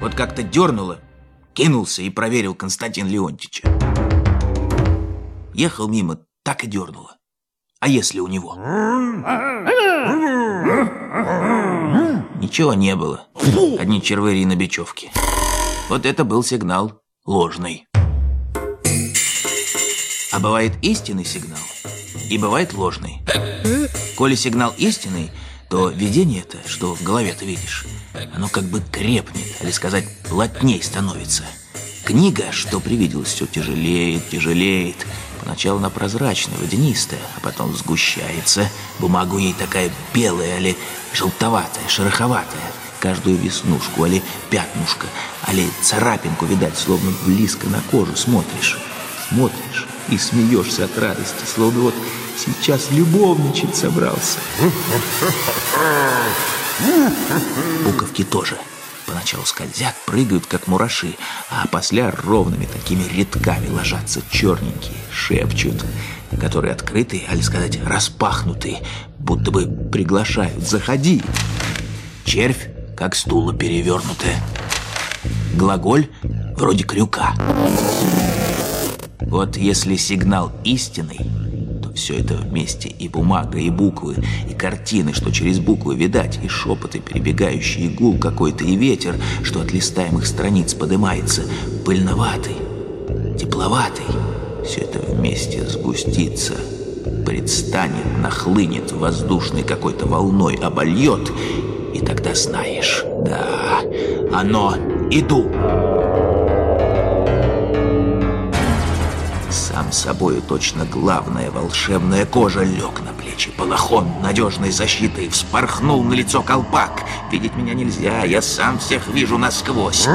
Вот как-то дернуло, кинулся и проверил Константин Леонтьевича. Ехал мимо, так и дернуло. А если у него? Ничего не было. Одни червыри на бечевке. Вот это был сигнал ложный. А бывает истинный сигнал, и бывает ложный. Коли сигнал истинный, то видение это, что в голове ты видишь, оно как бы крепнет, или сказать, плотней становится. Книга, что привиделось, все тяжелеет, тяжелеет. Поначалу она прозрачная, водянистая, а потом сгущается. Бумага ей такая белая или желтоватая, шероховатая. Каждую веснушку, или пятнушка, или царапинку, видать, словно близко на кожу смотришь. Смотришь и смеешься от радости, словно вот сейчас любовничать собрался. Буковки тоже поначалу скользят, прыгают, как мураши, а после ровными такими рядками ложатся черненькие, шепчут, которые открыты, али сказать, распахнутые, будто бы приглашают «заходи». Червь, как стула перевернутая. Глаголь вроде крюка. Вот если сигнал истинный, все это вместе, и бумага, и буквы, и картины, что через буквы видать, и шепоты, перебегающий гул какой-то, и ветер, что от листаемых страниц подымается, пыльноватый, тепловатый. Все это вместе сгустится, предстанет, нахлынет воздушной какой-то волной, обольет, и тогда знаешь, да, оно иду. Сам собою точно главная волшебная кожа лег на плечи. Балахон надежной защитой вспорхнул на лицо колпак. Видеть меня нельзя, я сам всех вижу насквозь.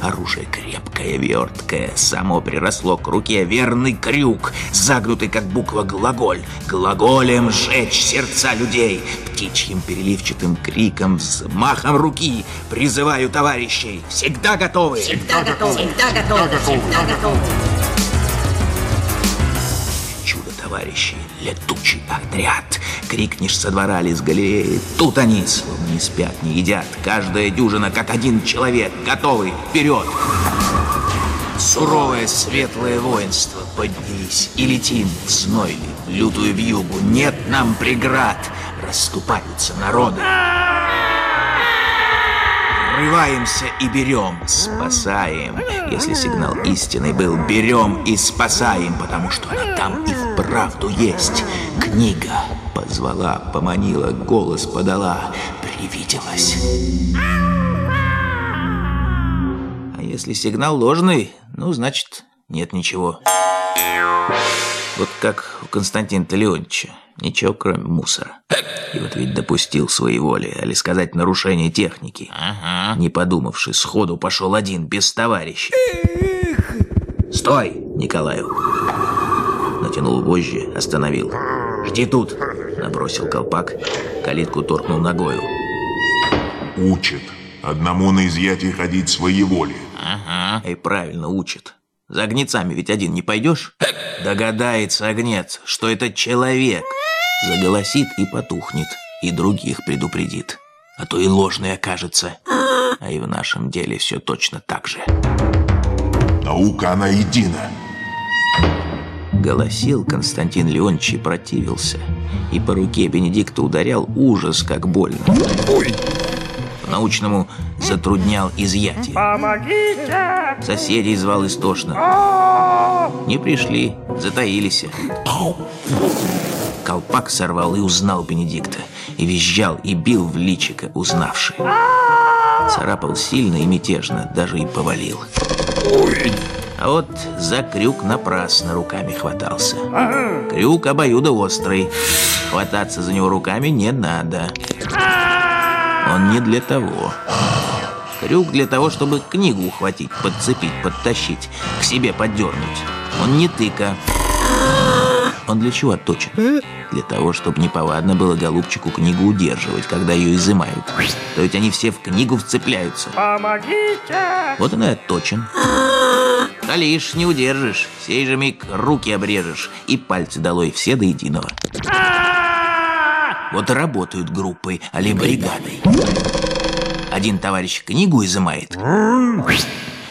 Оружие крепкое, верткое, само приросло к руке. Верный крюк, загнутый как буква глаголь Глаголем сжечь сердца людей. Птичьим переливчатым криком, взмахом руки Призываю товарищей, всегда готовы! Всегда готовы, всегда готовы, всегда готовы товарищи, летучий отряд. Крикнешь со двора или с галереи, тут они, словно не спят, не едят. Каждая дюжина, как один человек, готовый, вперед! Суровое светлое воинство поднялись и летим в знойли, лютую вьюгу. Нет нам преград, расступаются народы. Врываемся и берем, спасаем. Если сигнал истинный был, берем и спасаем, потому что она там и вправду есть. Книга позвала, поманила, голос подала, привиделась. А если сигнал ложный, ну, значит, нет ничего. Вот как у Константина Леонтьевича. Ничего, кроме мусора. И вот ведь допустил своей воли, или сказать нарушение техники. Ага. Не подумавши, сходу пошел один, без товарища. «Стой, Николаю!» Натянул вожжи, остановил. «Жди тут!» Набросил колпак, калитку торкнул ногою. «Учит. Одному на изъятие ходить своей воли». «Ага, и правильно учит. За огнецами ведь один не пойдешь? Догадается огнец, что это человек. Заголосит и потухнет, и других предупредит. А то и ложный окажется. А и в нашем деле все точно так же. Наука, она едина. Голосил Константин Леонтьевич и противился. И по руке Бенедикта ударял ужас, как больно. Ой! Научному затруднял изъятие. Помогите! Соседей звал истошно. Не пришли, затаились. Колпак сорвал и узнал Бенедикта. И визжал, и бил в личико, узнавший. Царапал сильно и мятежно, даже и повалил. А вот за крюк напрасно руками хватался. Крюк обоюдоострый. Хвататься за него руками не надо. Он не для того. Крюк для того, чтобы книгу ухватить, подцепить, подтащить, к себе поддернуть. Он не тыка. Он для чего отточен? Для того, чтобы неповадно было голубчику книгу удерживать, когда ее изымают. То есть они все в книгу вцепляются. Помогите! Вот он и отточен. А лишь не удержишь, сей же миг руки обрежешь и пальцы долой все до единого. Вот и работают группой, али бригадой. Один товарищ книгу изымает,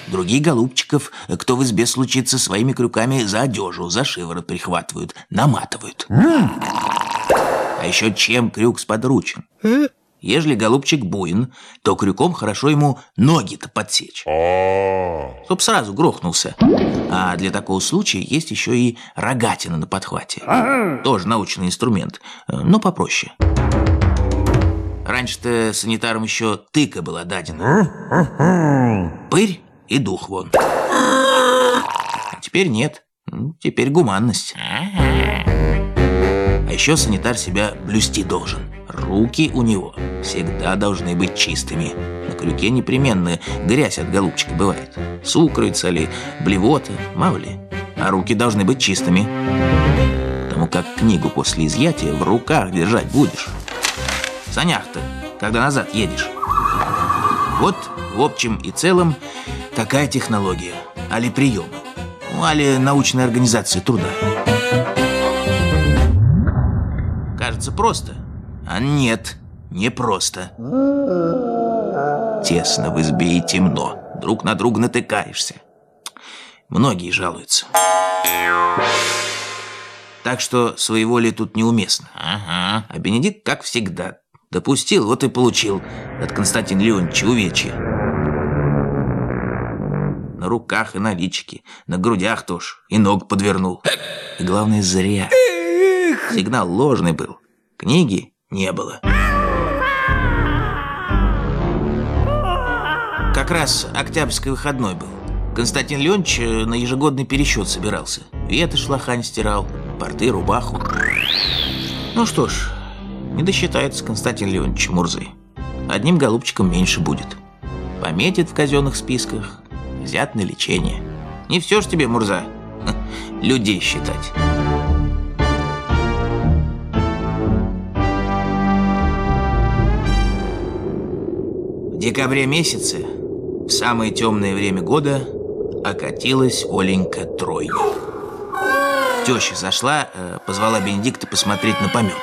другие голубчиков, кто в избе случится, своими крюками за одежу, за шиворот прихватывают, наматывают. А еще чем крюк сподручен? Ежели голубчик буин, то крюком хорошо ему ноги-то подсечь. Чтоб сразу грохнулся. А для такого случая есть еще и рогатина на подхвате. Тоже научный инструмент, но попроще. Раньше-то санитарам еще тыка была дадена. Пырь и дух вон. А теперь нет. Ну, Теперь гуманность. А еще санитар себя блюсти должен. Руки у него всегда должны быть чистыми. На крюке непременно грязь от голубчика бывает. Сукровица ли, блевота, мало ли. А руки должны быть чистыми. Потому как книгу после изъятия в руках держать будешь. В санях-то, когда назад едешь. Вот, в общем и целом, такая технология. Али приемы. Ну, али научная организация труда. Кажется просто. А нет, не просто. Тесно в избе и темно. Друг на друга натыкаешься. Многие жалуются. Так что своеволие тут неуместно. Ага. А Бенедикт, как всегда, допустил, вот и получил от Константина Леонидовича увечья. На руках и на личике, на грудях тоже, и ног подвернул. И главное, зря. Сигнал ложный был. Книги не было. Как раз октябрьский выходной был. Константин Леонидович э, на ежегодный пересчет собирался. Ветошь лохань стирал, порты, рубаху. Ну что ж, не досчитается Константин Леонидович Мурзы. Одним голубчиком меньше будет. Пометит в казенных списках, взят на лечение. Не все ж тебе, Мурза, людей считать. В декабре месяце, в самое темное время года, окатилась Оленька тройня. Теща зашла, э, позвала Бенедикта посмотреть на помет.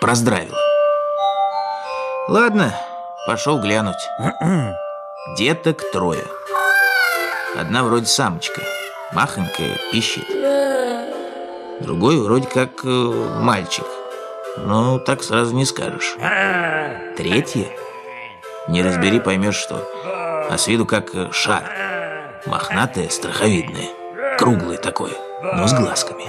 Проздравила. Ладно, пошел глянуть. Деток трое. Одна вроде самочка, махонькая, пищит. Другой вроде как э, мальчик. Ну, так сразу не скажешь. Третья не разбери, поймешь, что. А с виду как э, шар. Мохнатое, страховидное. Круглое такое, но с глазками.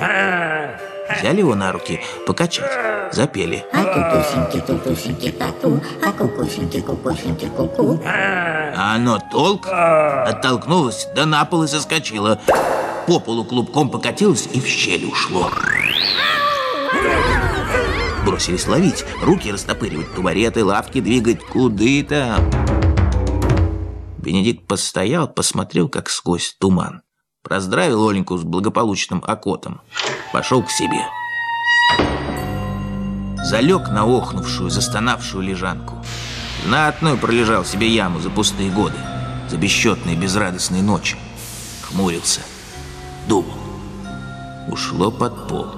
Взяли его на руки, покачать. Запели. А кукусеньки, кукусеньки, тату, а кукусеньки, кукусеньки, ку-ку. А оно толк, оттолкнулось, да на пол и соскочило. По полу клубком покатилось и в щель ушло. Бросились ловить, руки растопыривать, тубареты, лавки двигать, куды там. Бенедикт постоял, посмотрел, как сквозь туман. Проздравил Оленьку с благополучным окотом. Пошел к себе. Залег на охнувшую, застонавшую лежанку. Знатную пролежал себе яму за пустые годы, за бесчетные безрадостные ночи. Хмурился. Думал. Ушло под пол.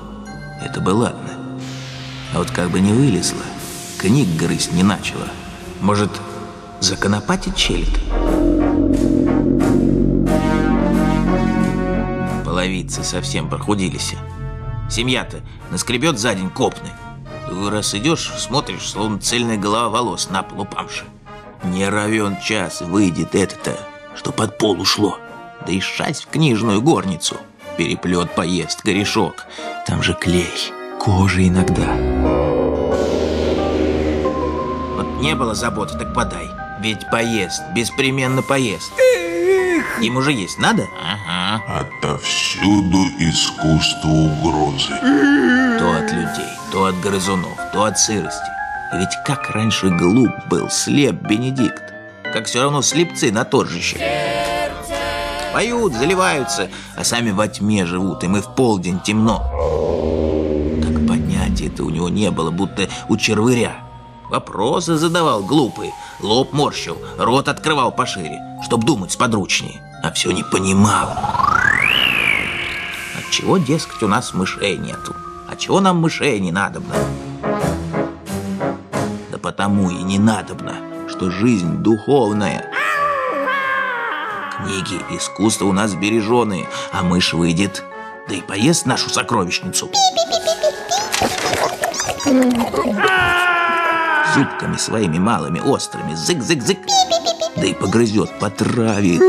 Это бы ладно. А вот как бы не вылезла, книг грызть не начала. Может, законопатить челит? Половицы совсем прохудились. Семья-то наскребет за день копны. Раз идешь, смотришь, словно цельная голова волос на пол упавшая. Не равен час выйдет это-то, что под пол ушло. Да и шасть в книжную горницу. Переплет поест, корешок. Там же клей, кожа иногда. Вот не было заботы, так подай. Ведь поест, беспременно поест. Им уже есть надо? Ага. Отовсюду искусство угрозы. То от людей, то от грызунов, то от сырости. И ведь как раньше глуп был, слеп Бенедикт. Как все равно слепцы на торжище. Поют, заливаются, а сами во тьме живут, им и в полдень темно. Так понятия-то у него не было, будто у червыря. Вопросы задавал глупые, лоб морщил, рот открывал пошире, чтоб думать сподручнее, а все не понимал. Отчего, дескать, у нас мышей нету? А чего нам мышей не надобно? Да потому и не надобно, что жизнь духовная. Книги, искусство у нас береженые, а мышь выйдет, да и поест нашу сокровищницу. Зубками своими малыми острыми, зык-зык-зык, да и погрызет, потравит.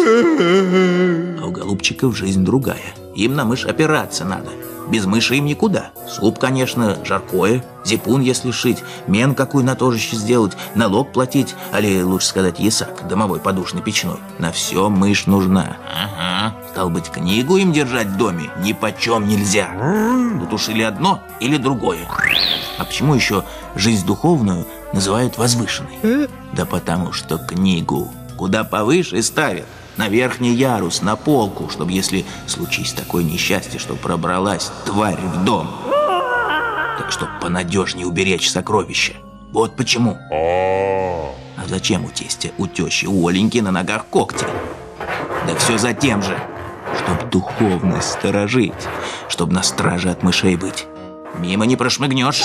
А у голубчиков жизнь другая. Им на мышь опираться надо. Без мыши им никуда. Суп, конечно, жаркое, зипун, если шить, мен какую на торжище сделать, налог платить, али лучше сказать ясак, домовой подушный печной. На все мышь нужна. Ага. Стал быть, книгу им держать в доме ни почем нельзя. Тут уж или одно, или другое. А почему еще жизнь духовную называют возвышенной? Да потому что книгу куда повыше ставят. На верхний ярус, на полку, чтобы, если случись такое несчастье, что пробралась тварь в дом. Так что понадежнее уберечь сокровища. Вот почему. А зачем у тестя, у тещи, у Оленьки на ногах когти? Да все за тем же, чтоб духовность сторожить, чтоб на страже от мышей быть. Мимо не прошмыгнешь.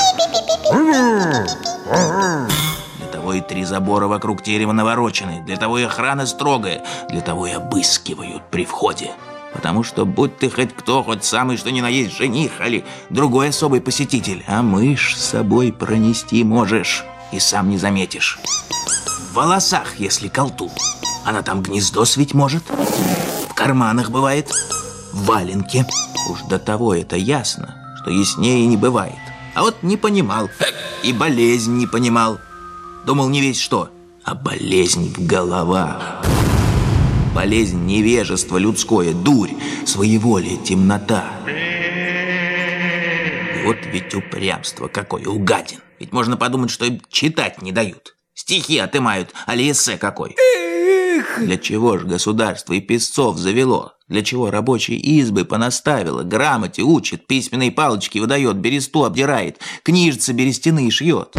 Того и три забора вокруг терева наворочены, для того и охрана строгая, для того и обыскивают при входе. Потому что будь ты хоть кто, хоть самый что ни на есть жених, или другой особый посетитель, а мышь с собой пронести можешь и сам не заметишь. В волосах, если колту. Она там гнездо свить может, в карманах бывает, в валенке. Уж до того это ясно, что яснее не бывает. А вот не понимал, и болезнь не понимал. Думал не весь что, а болезнь в головах. Болезнь невежества людское, дурь, своеволие, темнота. И вот ведь упрямство какое, угадин. Ведь можно подумать, что им читать не дают. Стихи отымают, али эссе какой. Для чего ж государство и песцов завело? Для чего рабочие избы понаставило, грамоте учит, письменные палочки выдает, бересту обдирает, книжцы берестяные шьет?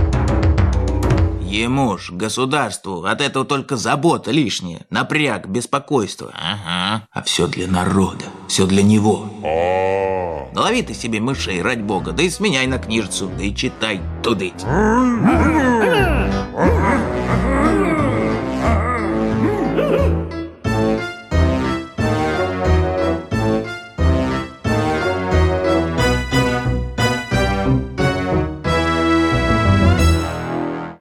Ему ж, государству, от этого только забота лишняя, напряг, беспокойство. Ага. А все для народа, все для него. Налови ты себе мышей, ради бога, да и сменяй на книжицу, да и читай тудыть.